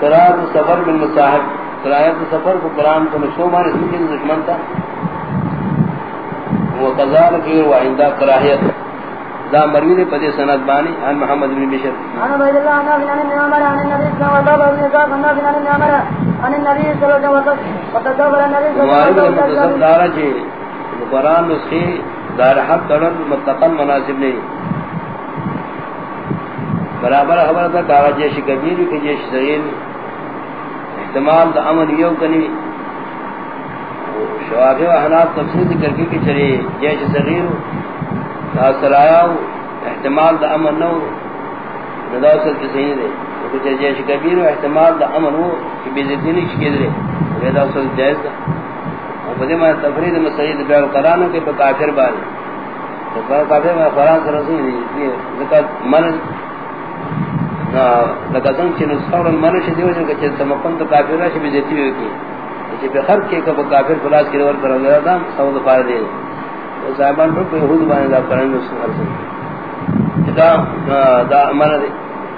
قرار سفر بن مصاحب قرایت سفر کو قرآن کو نشو مان اس کی دشمن تھا وہ قزار کی و عندہ کراہیت. دا مروی نے پدے سند بانی ان محمد بن بشر. انا عبد الله انا بن ابي عمر عن النبي صلى الله عليه وسلم انا بن ابي عمر عن النبي صلى الله عليه وسلم وتدبر النبي صلى الله عليه وسلم دارا جی قرآن نسخی دار حق تڑن متقن مناسب نہیں برابر خبر تھا کہا جیش کبیر کی جیش صغیر احتمال دا امن یو کنی۔ شوافی و حناب تفسیر ذکر کی کہ چلے جیش صغیر دا سرایا احتمال دا امن نو نداست کی صحیح دے۔ کچھ جیش کبیر احتمال دا امن ہو کہ بیزتی نہیں شکید رہے ویدہ اصل جائز دا۔ اور بدے میں تفرید مسئید بیار قرآنوں کے پا کافر بارے کافر میں قرآن سے رسول نہیں ذکر من لگاتن چن سور من ش دیو جن کہ سمپن تو کافر ہے بھی دیتی ہوئی کی کہ بے خر کے کہ کافر فلاس کے ور پر گیا تھا سود فائدہ دے صاحبان پر کوئی یہود بانے دا کرن اس ہر سے دا دا من دے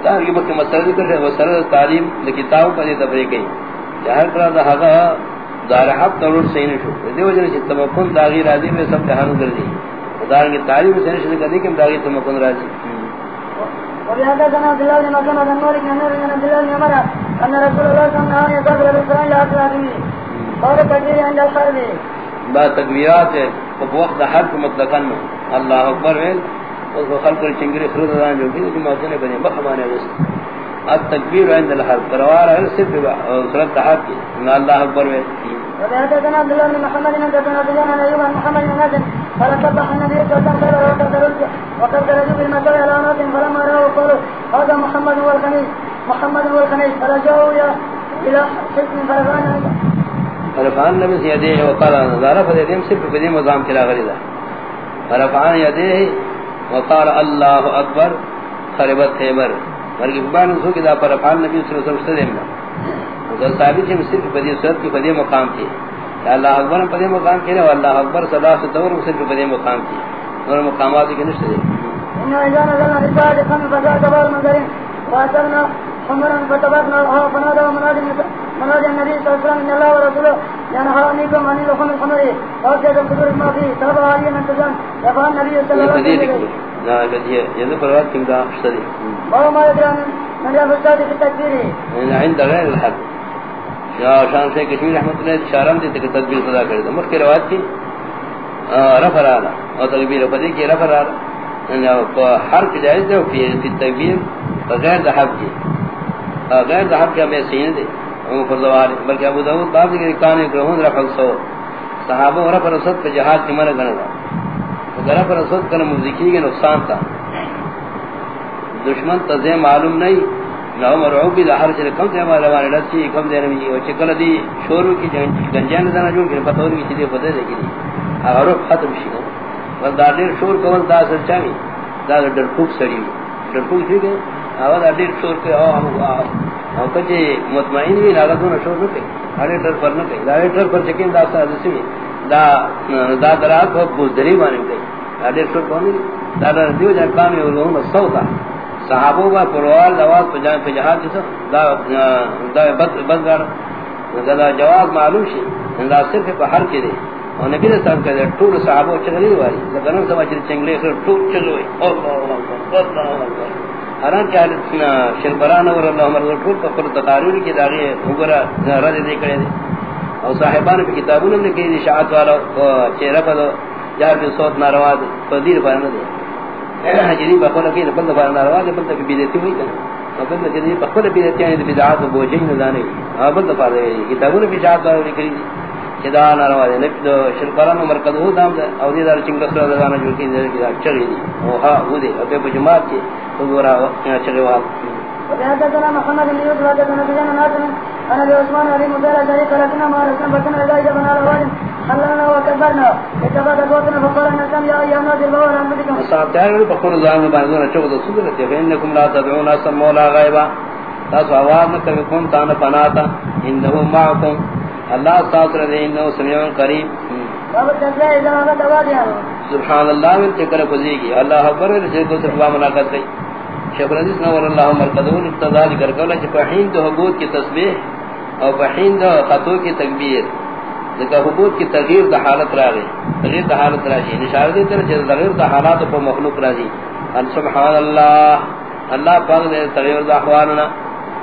تا یہ بک مسئلہ ذکر ہے وہ تعلیم کتاب پر تفریق ہے ظاہر کرا دا ہا دار حق ضرور صحیح نہ شو. دیو جن سے تمکن داغی راضی میں سب جہان کر دی دار تعلیم سے نشد کر دی کہ داغی تمکن راضی ولهذا عبد الله بن مسعود نور بن عبد الله بن عمر ان رسول الله صلى الله عليه وسلم لا قال تكبير عند الحرب با تکبیرات ہے وقت حرف مطلقاً اللہ اکبر ہے، اس کو خلق چنگری خرد دان جو بھی نے بنے بخمانے وسط التکبیر عند الحرب کروار ہے، صرف صورت حرف اللہ اکبر ہے۔ وحدثنا عبد الله بن محمد بن حدثنا عبد الله ايوب عن محمد بن نادر قال صبح النبي صلى الله عليه وسلم وقد رجل بالمساء على ناس فلما راوا قالوا هذا محمد هو الخميس محمد هو الخميس فرجعوا الى حسن فرفان فرفان نبی سیدے وقال نظارہ فدیدیم صرف بدی مضام کلا غریدہ فرفان یدے وقال اللہ اکبر خربت خیبر مرگی فبان نسو دا فرفان نبی صلی اللہ علیہ وسلم ثابت ہے صرف بدی صورت کی بدی مقام کی۔ اللہ اکبر بدی مقام کی اور اللہ اکبر صدا سے دور صرف بدی مقام کی۔ اور مقامات کی نشتے دے۔ انه اذا نزلنا رسالة خمس فجاء كبار منذرين واترنا حمرا فتبقنا فنادى ومنادي منادي النبي صلى الله عليه وسلم ان الله ورسوله ينهى عنكم عن لحوم الحمر وابتدى الكبر ما فيه طلب علي من تزن يفعل النبي صلى الله عليه وسلم لا بدي يذكر فرات كم دا اشتري وهو ما يدري من يفستاد في التكبير عند غير الحد یا شان سے کشمیر رحمت اللہ اشارہ دے کہ تدبیر صدا کر دے مخ کی روایت کی رفع رانا اور تکبیر پدی کی رفع رانا یعنی حرف جائز دے فی تکبیر بغیر دحب کی۔ غیر دحب کی ہمیں سین دے فردوار بلکہ ابو داود باب کے کانے گرہون رفع سو صحابہ رفع رسد پہ جہاد کی مرہ گنا تھا رفع رسد کرنا مزدکی کے نقصان تھا دشمن تزے معلوم نہیں۔ نو مرعوبی دا ہر چلے کم دے ہمارے روانی لسی کم دے نمی اور چکل دی شورو کی گنجان دانا جو کہ پتہ ہوئی چیزیں پتہ دے گی اگر ختم شی گا بس دا دیر شور کول دا سر چاہی دا ڈرپوک سڑی ڈرپوک شی گئے آواز دا دیر شور کے آو ہم او کچھ مطمئن بھی لاغا دونا شور نکے آڑے ڈر پر نہ نکے دا ڈر پر چکیں دا سا حدثی میں۔ دا دا درات کو بوزدری بانے گئی دا دیر شور کونی دا دا دیو جا کامی اور لہم سو صحابوں کا پروال لواز پہ جہاد جسا دا دا بد، بدگار، دا جواب معلوم شی، دا صرف پہ حر کے دے۔ اور نبی نے صاحب کہتے ہیں ٹول صحابوں چگلی ہوئی لگنم سوا چلی چنگلے خیر ٹول چگلی ہوئی۔ اللہ اللہ حران کیا شربران اور اللہ عمر ٹول پہ پر تقاریر کی داغی اوگرہ رد دے کرے دے۔ اور صاحبان پہ کتابوں نے کہی دی، شاعت والا، چہرہ پہ دو جہر بھی صوت ناروا دے فدیر پہ دے۔ جدی بخول کی بند بار ناروا دے بند بھی ہوئی کہ بند جدی بخول بھی دیتی بدعات و بوجھ نہ جانے ہاں بند پار کتابوں نے بھی شاعت لکھی کدا ناروا دے نبی شرکران مرکز ہو دام او دی دار چنگ سر دانا جو کی چلی دی. او ہا وہ دے، ابے بجماعت کی تو گورا چلے وا وحدثنا محمد بن يوسف حدثنا بن ناصر انا عثمان علي ما بكنا اذا الوالد بوتنا چوک دو لا مولا غائبا تاسو آواز پناتا معكم. اللہ ساتر دے انه سميع قریب سبحان اللہ من تکر کی اللہ اکبر سے کو صرف ملاقات نور اللہ مرکزون اقتضا ذکر کرنا چھ پہین دو حبود کی تسبیح اور پہین دو خطو کی تکبیر۔ ذکر حبود کی تغییر دا حالت را گئی تغییر دا حالت را جی نشار دیتا ہے چھ تغییر دا حالات پر مخلوق را جی ان سبحان اللہ اللہ پاک دے تغییر دا احوالنا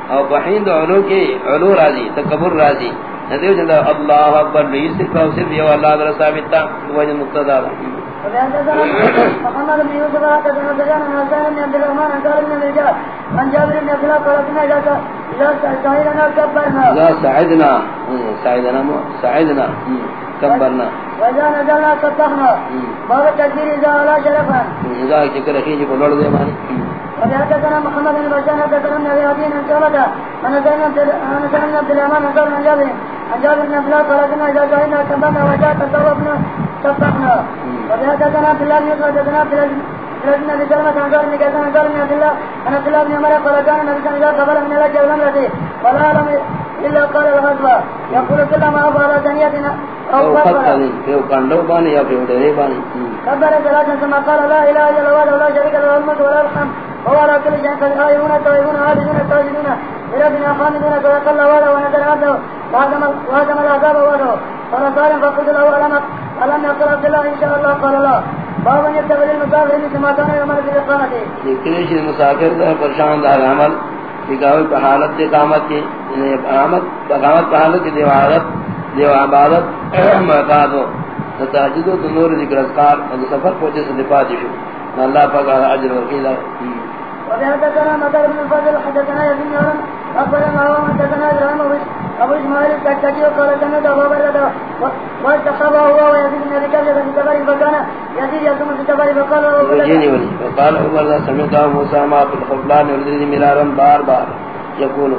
اور پہین دو علو کی علو را جی تکبر را جی ندیو جندہ اللہ اکبر لئی صرف و صرف یو اللہ در وجہ دا عبد الرحمن سالم بن رجال عن جابر بن عبد الله قال كنا اذا سعدنا سعدنا سعدنا كبرنا واذا نزلنا سبحنا باب التكبير اذا على شرفا۔ اذا ہے کہ بولڑ دے مانی۔ وحدثنا محمد بن بشار حدثنا ابن ابي عدي عن شعبة عن زينب عن سلمة عبد الرحمن عن سالم بن جابر جابر بن عبد الله قال كنا اذا سعيدنا كبرنا وجاء تصرفنا سبحنا وحدثنا عبد الله بن يوسف الله سلمة عن سالم بن كيسان عن سالم بن عبد الله عن عبد الله بن عمر قال كان النبي صلى الله عليه وسلم قبل من الحج والعمرة ولا يعلم الا قال الغزوة يقول كلما افضل ثانيتنا او كبر کہ کانڈو بانی یا پھر ڈرے بانی كبر ثلاثا ثم قال لا اله الا الله ولا شريك له الملك ولا الحمد هو على كل شيء قدير. آيون تويبون عابدون تاجدون بربنا خامدون توكل الله وعده ونزل عبده. وهزم العذاب وعده. قال سالم فقلت له ألم يقل عبد الله إن شاء الله؟ قال ما لیکن شد مسافر دا پرشان دا عمل۔ پہ حالت کی اقامت اقامت پہ حالت کی دیو عادت دیو عبادت معتاد ہو و نور ذکر اذکار اور سفر پہنچے سے دفاع دیشو اللہ پاک اجر وکیل وبحدثنا مدار بن الفضل حدثنا يزيد بن عمر أخبرنا هو حدثنا إبراهيم أبو إسماعيل التكتكي وقال كان أبو بردة واستخبه هو ويزيد بن أبي كبشة في سفر فكان يزيد يصوم في سفر فقال وقال ذا سمعت موسى ما في الخفلان يردني مرارا بار بار يقول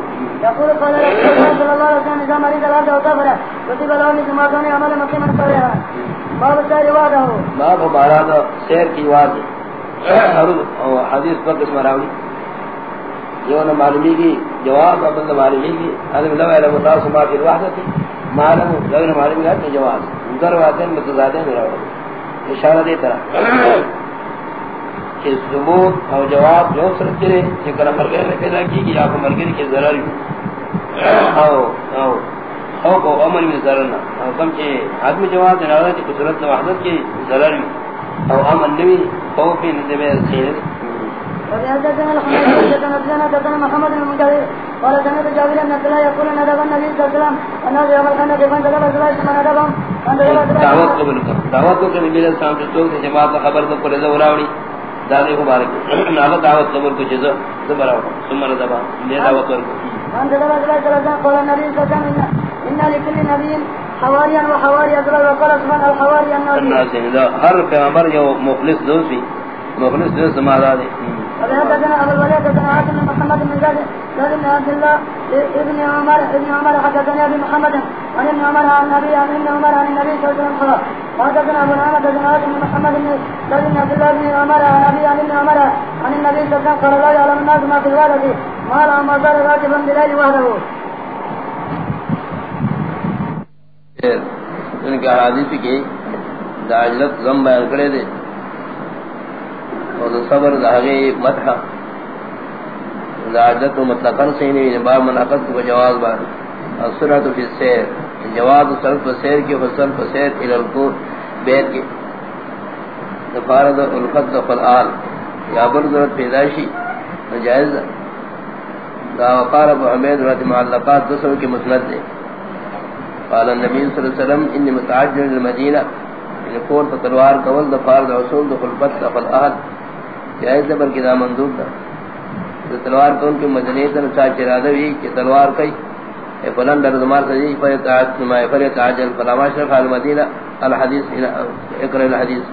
يقول قال رسول الله صلى الله عليه وسلم إذا مريض الأرض وسافر كتب له مثل ما كان يعمل مقيما صالحا باب السير وعده باب مارا سیر کی وعد حدیث پر قسم راوی۔ نہ معلومی کی جواب ابن معلومی کی حضرت لو الى متاس ما في الوحدة معلوم لو نہ معلومی کی جواب۔ در واتن متضادین راوی اشارہ دیتا کہ ثبوت اور جواب جو سر کرے کہ کر مرغے نے پیدا کی کہ آپ مرغے کے ضرر او او او کو امن میں ضرر نہ۔ او کم کہ آدمی جواب دینا ہے کہ صورت وحدت کی ضرر او امن نبی خوف نتبه الخير وبحدثنا الحمد حدثنا سفيان حدثنا محمد بن المنكدر قال سمعت جابر بن عبد الله يقول ان ادب النبي صلى الله عليه وسلم. ان يوم الخندق فانتدب رسول الله صلى الله عليه وسلم. دعوت قبول کر. دعوت کو نبی علیہ السلام سے تو جماعت کو خبر کو لے وراوڑی دادے کو بارک نہ دعوت قبول کو جزا زبراو ثم دبا لے دعوت کو ان تدب رسول الله صلى الله عليه وسلم قال النبي صلى الله عليه وسلم ان لكل نبي حواريا وحواري ازرا وقال سبحان الحواري النبي ہر پیغمبر جو مخلص دوسری مخلص دوست مالا دے وحدثنا ابو الوليد بن عاصم بن محمد بن زيد بن عبد الله ابن عمر ابن عمر حدثنا ابي محمد عن ابن عمر عن النبي عن ابن عمر عن النبي صلى الله عليه وسلم وحدثنا ابو نعمة بن عاصم بن محمد بن زيد بن عبد الله بن عمر عن ابي عن ابن عمر عن النبي صلى الله عليه وسلم قال لا يعلم الناس ما في الوالد ما لا ما زال راكبا بليل وحده ان کے حدیث کی داجلت غم بیان کرے دے اور صبر داغے مدح. داجلت مطلقاً سے نہیں بار منعقد کو جواز بار السنت فی السیر. جواز صرف سیر کی فصل فسیر الى القور بیت کی دفارد الفت دفل یا بر ضرورت پیدائشی جائز دا وقار ابو حمید رضی معلقات دسو کی مسند دے قال النبي صلى الله عليه وسلم اني متعجل للمدينه ان یعنی فور تلوار کول قول دفار رسول دخل بت فل احد جائز بر کدا منظور تھا۔ تلوار کون کے مدینے سے چا چرادہ بھی کہ تلوار کئی۔ اے فلان در زمار سے پر تعجل ما پر تعجل فلا ماشر قال مدینہ الحديث اقرا الحديث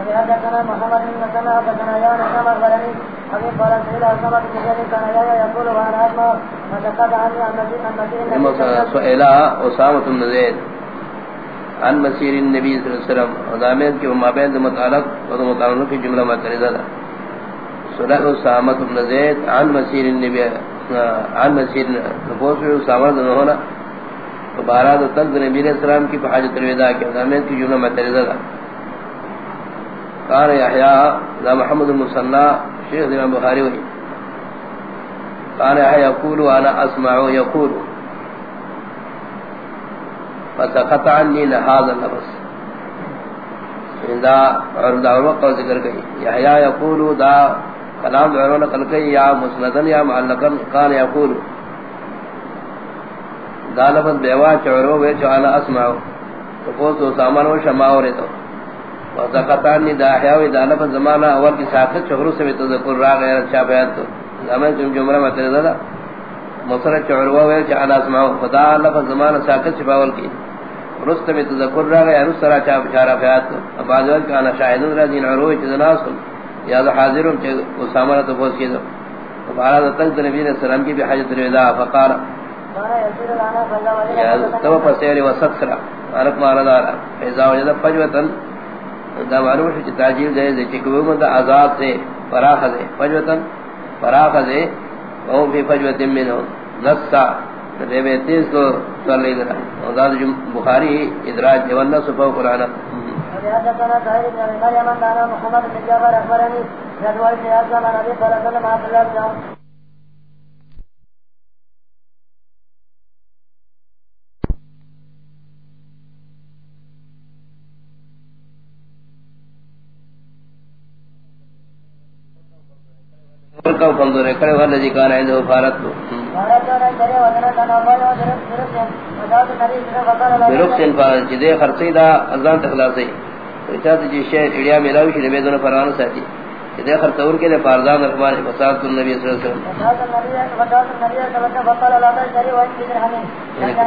حدثنا محمد بن مسلمة حدثنا يا نعم الغرني أبي قال سئل أسامة بن زيد كان يا يقول وأنا أسمع وتقاد عني عن مسير عن مسير النبي سئل أسامة بن زيد عن مسير النبي صلى الله عليه وسلم ودامت کے مابین متعلق اور متعلق کی جملہ متعلقہ۔ تھا سئل أسامة بن زيد عن مسير النبي، عن مسير نفوس أسامة بن ہونا تو بارہ بارات تلد نبی علیہ السلام کی حاجت الوداع کے دامت کی جملہ متعلقہ تھا قال يحيى ذا محمد المصنع، شيخ امام البخاري كان يقول انا اسمع يقول. فسقط عني هذا اللفظ. دا عرض وقت ذکر گئی یحییٰ یقول دا کلام دعونا نقل گئی یا مسندن یا معلقن، قال یقول. دا بیوا چعرو بے چوانا اسمعو تو قوتو سامانو شماو رہتو وزقتانی دا احیاوی دا لفظ زمانہ اول کی ساکت چغرو سے بھی تذکر را غیرت شابیات تو. زمان جم جمرہ مطلب دا مصر چعرو بے چوانا اسمعو خدا لفظ زمانہ ساکت شباول کی. رست میں تذکر را گیا رست را چاپ چارا فیات کو اب آجوال کانا شاہدون را دین عروی چیز ناس کن یا دا حاضرون چیز اسامہ تو پوس کی دو فارا تک نبی علیہ السلام کی بھی حاجت الوداع فقارا یا تو پسیر وسط سرا عرق مارا دارا. فیضا وجد فجوتن. دا معلوم شو چی تاجیل دے دے چکو من دا عذاب سے فراخ دے. فجوتن. فراخ دے. وہم فی فجوتن منو. نسا. دے بے تیز کو کر لے درا اور داد بخاری ادراج دیوانا سفا قرآن محمد بن جابر اخبرني جدول سياسة من نبي صلى الله عليه وسلم عبد الله کو کمزور ہے کھڑے والے جی کان ہے جو فارت کو بیرک سین پا جدے خرسی دا ازان تخلاصی چاہتے جی شہر اڑیا ملاوی شدے بیدون فرانو ساتھی جدے خرطور کے لیے فاردان رکھمان فساد کن نبی صلی اللہ علیہ وسلم فساد تن نبی صلی اللہ علیہ وسلم۔ فساد اللہ تجری وان بیدر حمین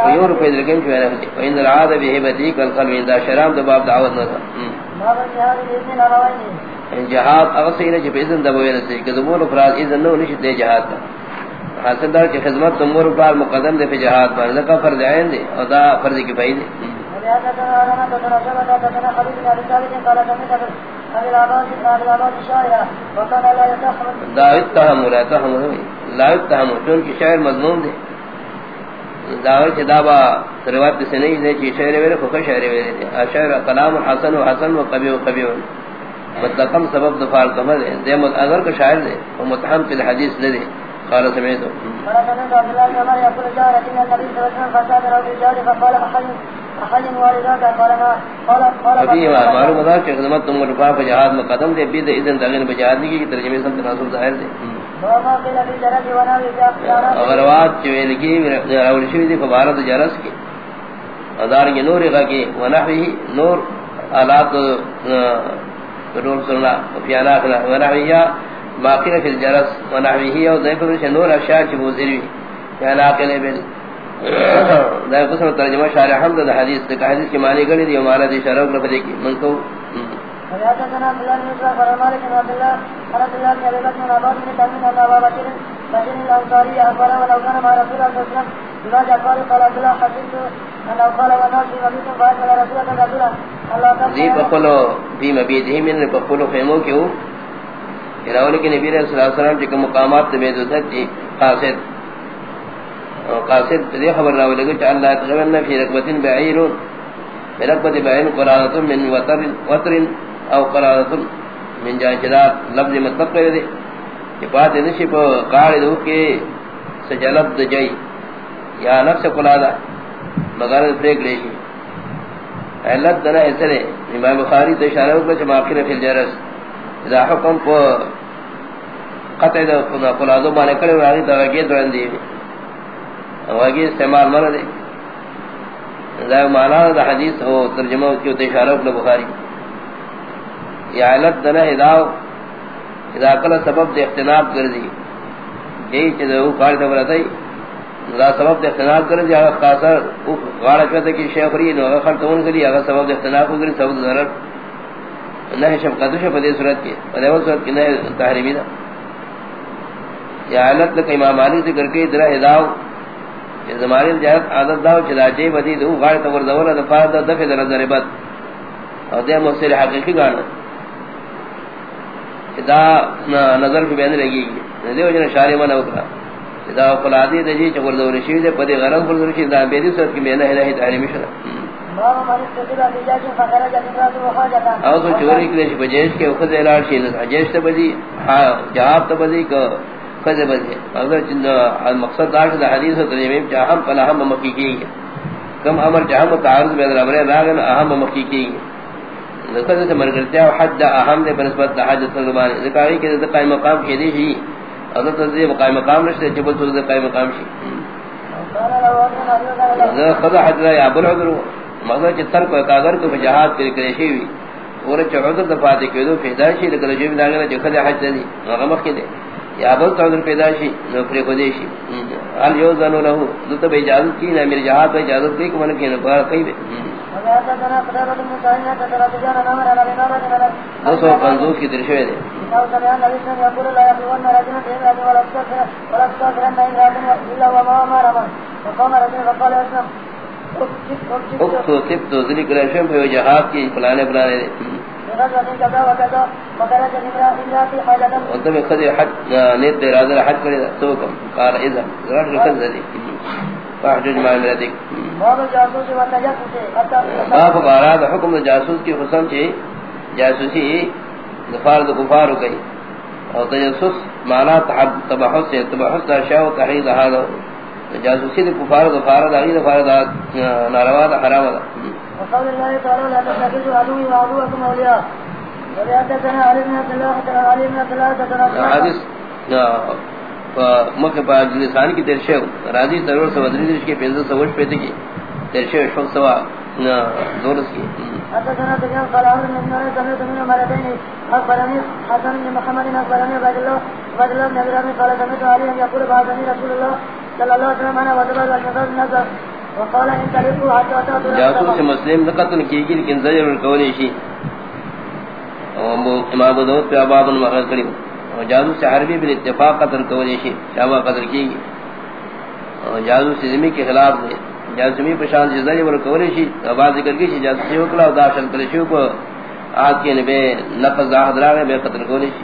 قیور روپے درکن چوئے رہتی وین در عاد بھی حبتی کل قلوین دا شرام دا باب دعوت نظر یعنی جہاد اغسیر جب اذن دبوئے نسی کہ دمور افراد اذن نو نشد دے جہاد کا حاصل دار کی خدمت دمور افراد مقدم دے پہ جہاد پر لکا فرض عین دے، اور دا فرض کی پہی چون کی شاعر مضمون دے۔ داوی دابا روایت سے نہیں دے چھ شعر ویرے فقہ شعر ویرے دے۔ اشعر کلام حسن و حسن و قبیح و قبیح۔ مطلقم سبب دفال کمر ہے دے۔ اگر کا شاعر دے وہ متحم فی الحدیث لے دے۔ قال سمیتو۔ ابھی معلوم دا کہ خدمت تم رفا پہ جہاد مقدم دے بید اذن دغین پہ جہاد کی ترجمے سم تناسب ظاہر دے۔ اگر وات چوے لگی راول شوی دی فبارت جرس کی ادار یہ نور کا کہ ونحوی نور آلات نور سننا فیانا کنا ونحویہ باقی فی الجرس ونحویہ اور دیکھو نور اشیاء چی بوزروی فیانا کنے بل۔ دا قسم ترجمہ شارح حمد دا حدیث دا حدیث کی معنی گلی دی ومانا دی شرح اکلا فدی کی من کو اللہ اللہ بابا الانصاری رسول وسلم قال رسول من کے نبی صلی کے مقامات میں قاصد قاصد ذی خبر راو لگے کہ اللہ تغنى في ركبتين بعير بركبت بعين قرانه من وتر وتر او قرانه من جاجرات، لفظ مطلب کرے دے کہ بات ہے کہ قال دو کے سجلب دجئی یا نفس قلادا مگر بریک لے گی علت دنا اسرے امام بخاری تو اشارہ کو کہ ماخر فی الجرس. اذا حکم کو قطع دو قلادو بانے کرے راضی تو دوان دی واگی استعمال مرا دے۔ ذا معنی دا حدیث ہو، ترجمہ کی اشارہ کو بخاری۔ یا علت دنا ہداو اذا کلا سبب دے اختناب کر دی یہی چیز وہ کار دے ورتا ہی۔ سبب دے اختناب کر دی اگر خاصا غاڑا کہتا کہ شیخ ری نو اگر تون کری اگر سبب دے اختناب کر دی سبب ضرر۔ نہ شب قدش پدے صورت کی پدے وہ صورت کی نہ تحریمی دا۔ یا علت لک امام مالک ذکر کے ادرا ہداو کہ زمانے جہت عادت داو چلا جے بدی دو غاڑ تور دور دا فار دا دفع در ضربت اور دے مصیر حقیقی گانا. دا نظر کی بیان لگی گی. دیو جن شاری من اوکرا دا قلادی دا جی چکر دور شیو دے پدی غرم پر شیو دا بیدی صورت کی بیان ہے نہی تحریمی شنا او تو چوری کلیش بجیش کے اخذ اعلان شیل. جیش تا بدی جہاب تا بدی کہ خذ بجے اگر چند مقصد دار دا حدیث ہے ترجمہ کہ اہم پلا ہم مکی کی کم امر جہم تعارض میں امر راغن اہم مکی کی ذکر سے مرگرتیا حد اہم نے بنسبت حاجت سلمان ذکر کہ قائم مقام کے دی ہی۔ اگر تذیب قائم مقام نشتے جبل تو قائم مقام شی۔ خدا حد یا ابو العذر مگر چتر کو کاغر کو جہاد کر کرشی ہوئی اور چودہ دفعہ دے کہ دو پیدائشی لگل جو بھی لاگنا جو خدا حج دی۔ مغمخ کے دے۔ یا بہت تعذر پیدا شی نوکری خودی شی حال یو زنو لہو دلتا بے اجازت کی نا میری جہاد بے اجازت کی کمانا کی نکوار کئی بے دو سو پنزوس کی درشوے دے اکتو تبتو ذلی کرشوے پہ جہاد کی پلانے پلانے دے میں خذ حج نیت دے رازل حج کرے سوکم قال اذا فاحجج باب باراد حکم جاسوس کی حسن چی جاسوسی دفار دو کفار گئی اور تجسس معنی تبحث سے تبحث شاہ و تحرید حالا جاسوسی دو کفار دا غیر دفار دا ناروا دا حرام دا وقال الله تعالى لا تتخذوا عدوي وعدوكم اولياء وليحدثنا علي بن عبد الله علي بن عبد الله حديث مکہ پاک لسان کی درشے راضی ضرور سے ودری درش کے پنځه سوچ پیدا کی درشے شو سوا دورس کی حدثنا تجان قال عمرو بن عمر سمعت من مرتين اخبرني حسن بن محمد اخبرني عبد الله عبد الله بن ابي قال سمعت علي يقول بعد رسول الله صلى الله عليه وسلم انا وتبع النظر جاسوس مسلم قتل کی گی لیکن زجر القولی شی امام پہ کری جاسوس عربی بن اتفاق قتل قولی شی شابہ قتل کی گی جاسوس زمین کے خلاف دے جاسوسی پشان سے زجر القولی شی ابا ذکر کی شی جاسوسی وکلا و کلی کو آج کے زاہد راگے بے قتل قولی شی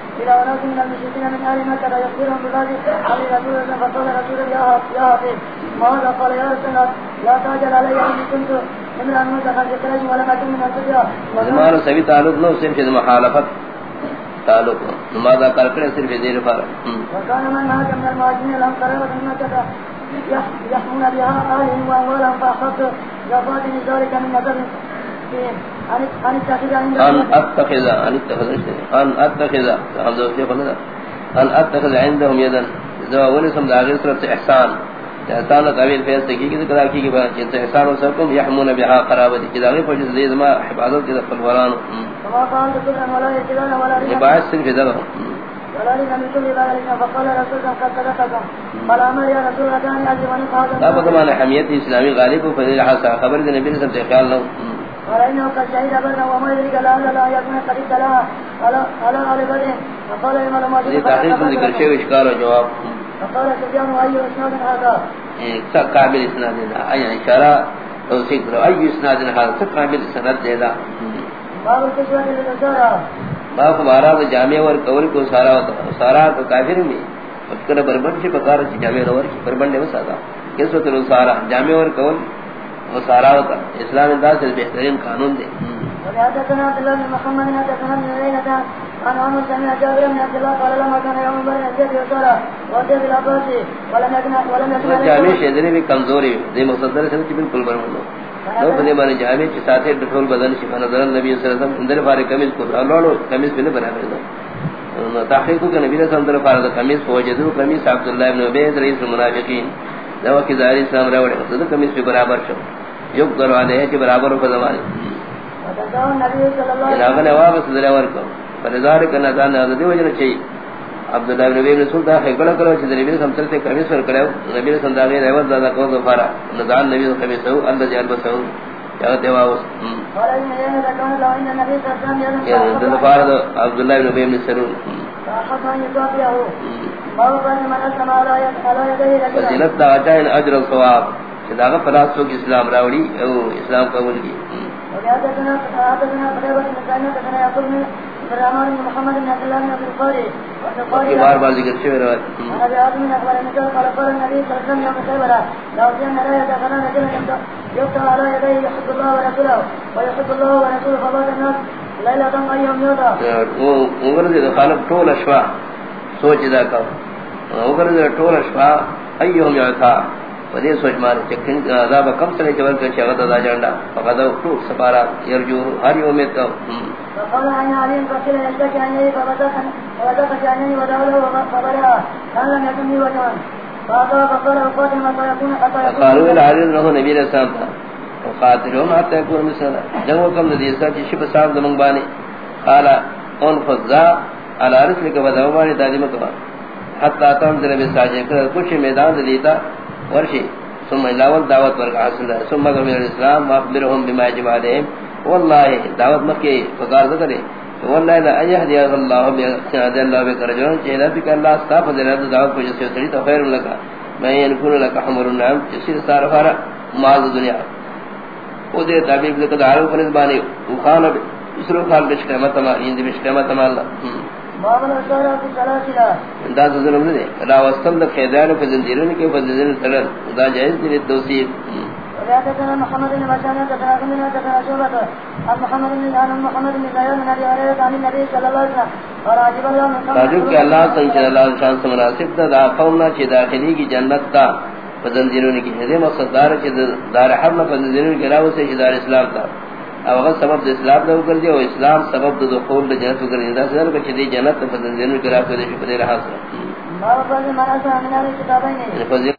إلى وناس من المشركين من أهل مكة يخبرهم بذلك. علي رسول الله فقال رسول الله يا حفيظ ماذا قال يا رسول الله لا تاجل علي أني كنت من أنوت خرجت ولم أكن من السجرة زمان سبي تعلق نو سيم شد محالفت تعلق. ماذا قال؟ كده صرف دير فارق وكان من هاك من المهاجمين لهم قرارة من مكة يحمون بها أهلهم وأموالهم فأخذت جفاتني ذلك من نظر ان اتخذ ان اتخذ ان اتخذ ان اتخذ عندهم يدا. ذو ولسم داغر طرف احسان احسان قابل فیض کی ذکر کی کہ جنت احسان و سرکم یحمون بها قرابت کی داغر پر جس زید ما حفاظت کی دفل وران یہ باعث صرف ادھر لا بکمان حمیت اسلامی غالب و فضیل حسا خبر دے نبی صلی اللہ علیہ وسلم خیال لو ورأينه قد شهد أبدا وما يدرك لا يكون قريب على فقال لما لما جئت تحقيق ذكر شيء وإشكال وجواب فقال سفيان هذا؟ قابل أي إشارة توسيق له إسناد هذا؟ قابل هذا باب باب جامع اور قول کو سارا سارا تو کافر میں بربند سے بکار جامع اور بربند سارا کس وقت سارا جامع اور قول وہ سارا ہوتا۔ اسلام انداز سے بہترین قانون دے۔ وحدثنا عبد الله بن محمد حدثنا من عينة عن عمر سمع جابر بن عبد الله قال لما كان يوم بين الجد يسارا وجد العباس ولم يكن ولم يكن جامع شیدنے بھی کمزوری دے مقصد در سے بالکل برمنو لو بنے مانے جامع کے ساتھ ڈٹول بدن شفا نظر نبی صلی اللہ علیہ وسلم اندر فارق کمیز کو اللہ کمیز بھی نہ بنا دو تحقیق کہ نبی صلی اللہ علیہ وسلم اندر فارق کمیز فوجدو کمیز عبد الله بن ابي رئيس المنافقين دوا کی داری اسلام راوڑے تو کمیز بھی برابر شو۔ یو کروا دے کہ برابر ہو زمانے جناب نے واپس دے ورکو۔ پر ظاہر کرنا تھا نہ دے وجہ چاہیے۔ عبداللہ بن نبی رسول دا ہے گلا کرو چھ نبی ہم چلتے کمی سر کرو نبی رسول دا غیر ایوز زیادہ کو دوبارہ نزان نبی رسول کمی سو اللہ جل بسو یا دیوا اس یہ دل فارد عبداللہ بن نبی بن رجلا فضیلت دا اجر و ثواب چداغ فلاسو کی اسلام راوڑی او اسلام قبول کی۔ محمد بن عبد الله بن ابي القاري بار بار ذکر چھوئے روایت۔ عن ابي عاصم اخبر النبي قال قال النبي صلى الله عليه وسلم يوم خيبر لو كان لا يتخلى رجلا يفتح على يديه يحب الله ورسوله ويحب الله ورسوله فبات الناس ليلة ايهم يوضع وہ اگر دے خالق ٹول اشوا سوچ دا کا اشوا ایہم ودے سوچ مار چکن عذاب کم سنے چور کے چغد دا جانڈا فقد ٹول سپارا یرجو ہر یوم تو فقال عن علي عن يدي فبدأت فبدأت عن يدي ودعوله فبرها كان لم يكن لي وجها فأعطى فقال فاطمة فيكون حتى يكون قالوا نبی علیہ السلام تھا وقاتلهم حتى يكون مثلا چ شب صاحب بانی قال ان فضا على رسلك ودوبانی تعلیم کو حتى تنزل بساجد کر کچھ میدان دیتا ورشی۔ ثم لاول دعوت ورک حاصل ہے۔ ثم قال من الاسلام واخبرهم بما يجب عليهم والله دعوت مکہ فقار کرے۔ والله لا يهدي الله بسعد الله بكرجون چہرہ کہ اللہ صاف دلت دعوت کو جسے تری تو خیر لگا۔ میں يكون لك حمر النعم جسر سار فارا مال دنیا۔ او دے تعبیر ذکر دارو پر زبانی او خان اسرو خان بش قیمت ما این دی ما اللہ۔ انداز ظلم دا جائز دی توصیل وحدثنا محمد بن بشار حدثنا ابن حدثنا شعبة عن محمد بن عن محمد بن زياد بن ابي هريرة عن النبي صلى الله عليه وسلم قال عجب الله من تعجب کہ اللہ تعالی جل اللہ شان سے مناسب تھا دا چھ داخلی کی جنت تا فزنجیرن کی. ہدے مقصد دار چھ دار حرم فزنجیرن کے علاوہ سے دار اسلام تھا او اگر سبب دے اسلام کر دیا او اسلام سبب دے دخول دے جنت دیا دا کہ چھ دی جنت فزنجیرن کے علاوہ سے دے رہا سے باب فضل من أسلم من أهل الكتابين فضل